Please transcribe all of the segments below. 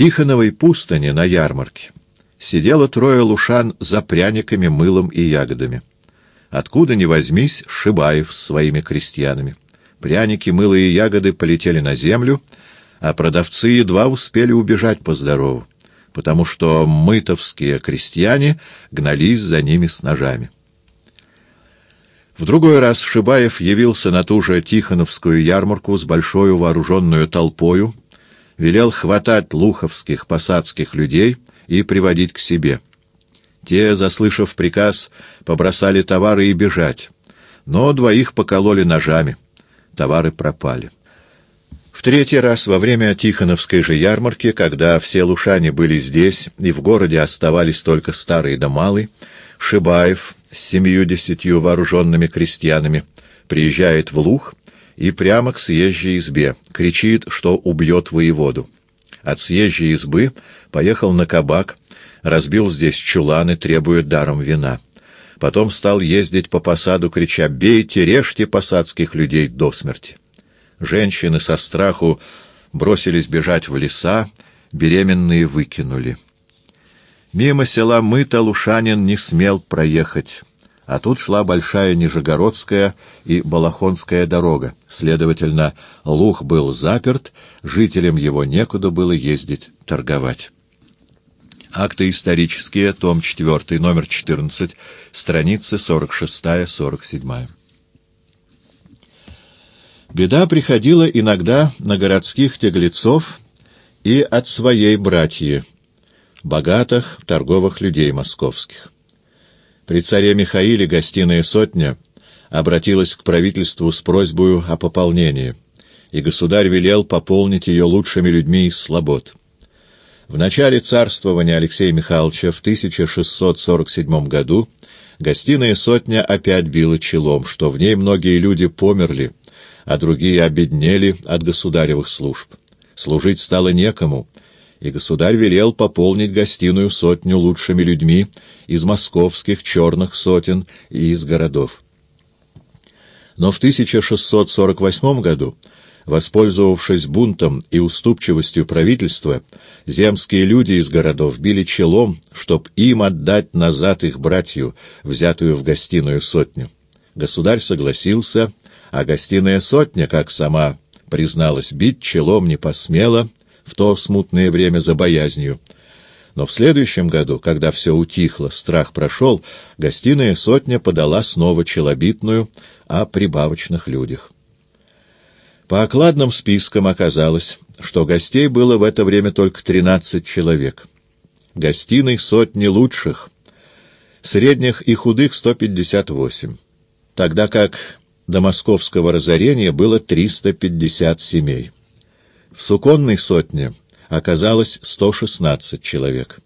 Тихоновой пустыне на ярмарке сидело трое лушан за пряниками, мылом и ягодами. Откуда ни возьмись, Шибаев с своими крестьянами. Пряники, мыло и ягоды полетели на землю, а продавцы едва успели убежать по здорову, потому что мытовские крестьяне гнались за ними с ножами. В другой раз Шибаев явился на ту же Тихоновскую ярмарку с большой вооруженную толпою, велел хватать луховских посадских людей и приводить к себе. Те, заслышав приказ, побросали товары и бежать, но двоих покололи ножами. Товары пропали. В третий раз во время Тихоновской же ярмарки, когда все лушане были здесь и в городе оставались только старые да малые, Шибаев с семью-десятью вооруженными крестьянами приезжает в Лух и прямо к съезжей избе, кричит, что убьет воеводу. От съезжей избы поехал на кабак, разбил здесь чуланы, требует даром вина. Потом стал ездить по посаду, крича «Бейте, режьте посадских людей до смерти». Женщины со страху бросились бежать в леса, беременные выкинули. Мимо села Мыта Лушанин не смел проехать, а тут шла большая Нижегородская и Балахонская дорога. Следовательно, Лух был заперт, жителям его некуда было ездить торговать. Акты исторические, том 4, номер 14, страницы 46-47. Беда приходила иногда на городских теглецов и от своей братьи, богатых торговых людей московских. При царе Михаиле гостиная сотня обратилась к правительству с просьбой о пополнении, и государь велел пополнить ее лучшими людьми из слобод. В начале царствования Алексея Михайловича в 1647 году гостиная сотня опять била челом, что в ней многие люди померли, а другие обеднели от государевых служб. Служить стало некому, и государь велел пополнить гостиную сотню лучшими людьми из московских черных сотен и из городов. Но в 1648 году, воспользовавшись бунтом и уступчивостью правительства, земские люди из городов били челом, чтоб им отдать назад их братью, взятую в гостиную сотню. Государь согласился, а гостиная сотня, как сама призналась, бить челом не посмела в то смутное время за боязнью. Но в следующем году, когда все утихло, страх прошел, гостиная сотня подала снова челобитную о прибавочных людях. По окладным спискам оказалось, что гостей было в это время только 13 человек. Гостиной сотни лучших, средних и худых 158, тогда как до московского разорения было 350 семей. В Суконной сотне оказалось 116 человек.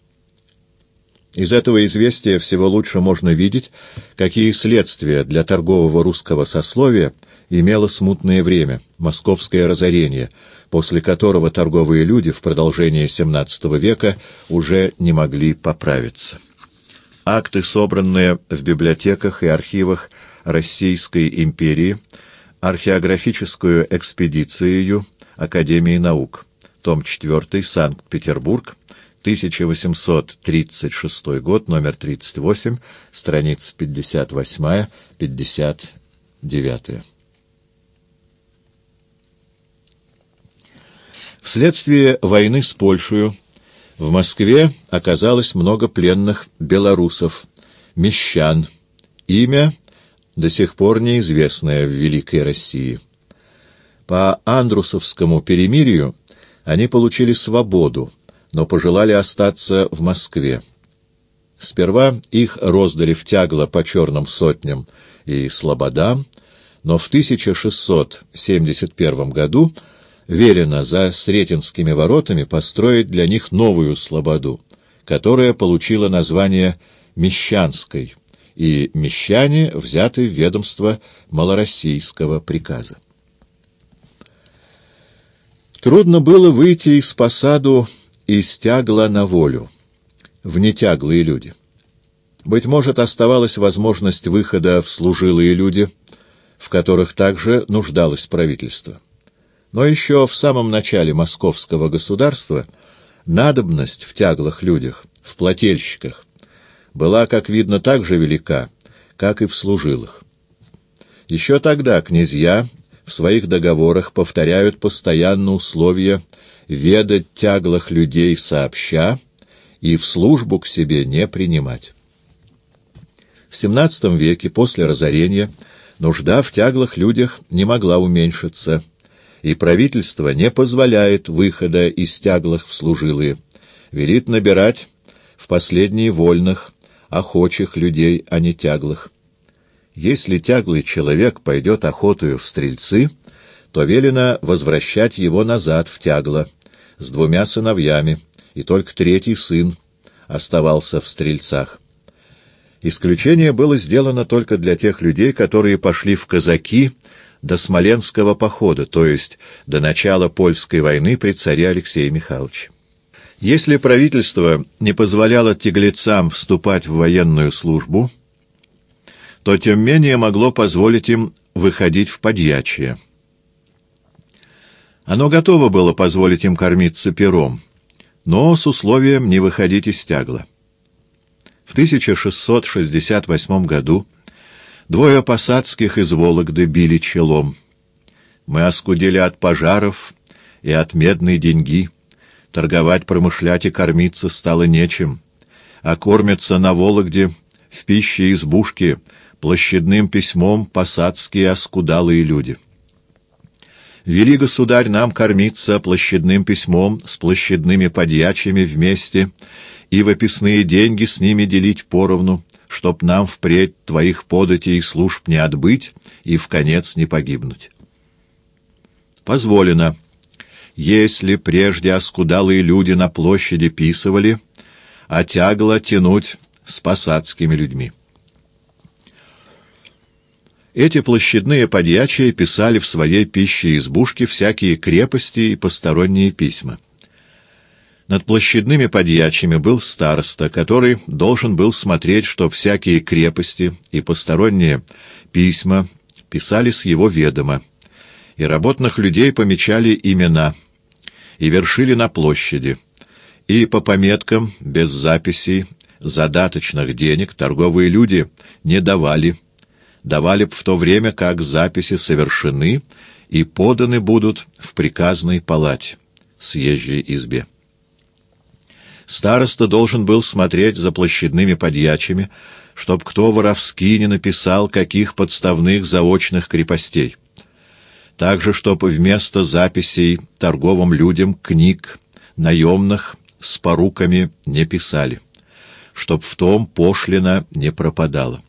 Из этого известия всего лучше можно видеть, какие следствия для торгового русского сословия имело смутное время, московское разорение, после которого торговые люди в продолжении XVII века уже не могли поправиться. Акты, собранные в библиотеках и архивах Российской империи, археографическую экспедицию Академии наук, том 4, Санкт-Петербург, 1836 год, номер 38, страница 58-59. Вследствие войны с Польшей в Москве оказалось много пленных белорусов, мещан, имя до сих пор неизвестное в Великой России. По Андрусовскому перемирию они получили свободу, но пожелали остаться в Москве. Сперва их роздали в тягло по черным сотням и слободам, но в 1671 году велено за Сретенскими воротами построить для них новую слободу, которая получила название Мещанской, и мещане взяты в ведомство малороссийского приказа. Трудно было выйти из посаду из тягла на волю, в нетяглые люди. Быть может, оставалась возможность выхода в служилые люди, в которых также нуждалось правительство. Но еще в самом начале московского государства Надобность в тяглых людях, в плательщиках, была, как видно, так же велика, как и в служилых. Еще тогда князья в своих договорах повторяют постоянно условия ведать тяглых людей сообща и в службу к себе не принимать. В XVII веке, после разорения, нужда в тяглых людях не могла уменьшиться, и правительство не позволяет выхода из тяглых в служилые, велит набирать в последние вольных, охочих людей, а не тяглых. Если тяглый человек пойдет охотою в стрельцы, то велено возвращать его назад в тягло с двумя сыновьями, и только третий сын оставался в стрельцах. Исключение было сделано только для тех людей, которые пошли в казаки до Смоленского похода, то есть до начала польской войны при царе Алексее Михайловиче. Если правительство не позволяло тяглецам вступать в военную службу, то тем менее могло позволить им выходить в подьячие. Оно готово было позволить им кормиться пером, но с условием не выходить из тягла. В 1668 году двое посадских из Вологды били челом. Мы оскудели от пожаров и от медной деньги. Торговать, промышлять и кормиться стало нечем. А кормятся на Вологде в пище избушки площадным письмом посадские оскудалые люди. Вели, государь, нам кормиться площадным письмом с площадными подьячими вместе и выписные деньги с ними делить поровну, чтоб нам впредь твоих податей и служб не отбыть и в конец не погибнуть. Позволено. Если прежде оскудалые люди на площади писывали, а тягло тянуть с посадскими людьми. Эти площадные подьячие писали в своей пище избушке всякие крепости и посторонние письма. Над площадными подьячими был староста, который должен был смотреть, что всякие крепости и посторонние письма писали с его ведома, и работных людей помечали имена, и вершили на площади, и по пометкам, без записей, задаточных денег торговые люди не давали, давали б в то время, как записи совершены и поданы будут в приказной палате, съезжей избе. Староста должен был смотреть за площадными подьячими, чтоб кто воровски не написал каких подставных заочных крепостей. Также, чтоб вместо записей торговым людям книг, наемных, с поруками не писали, чтоб в том пошлина не пропадала.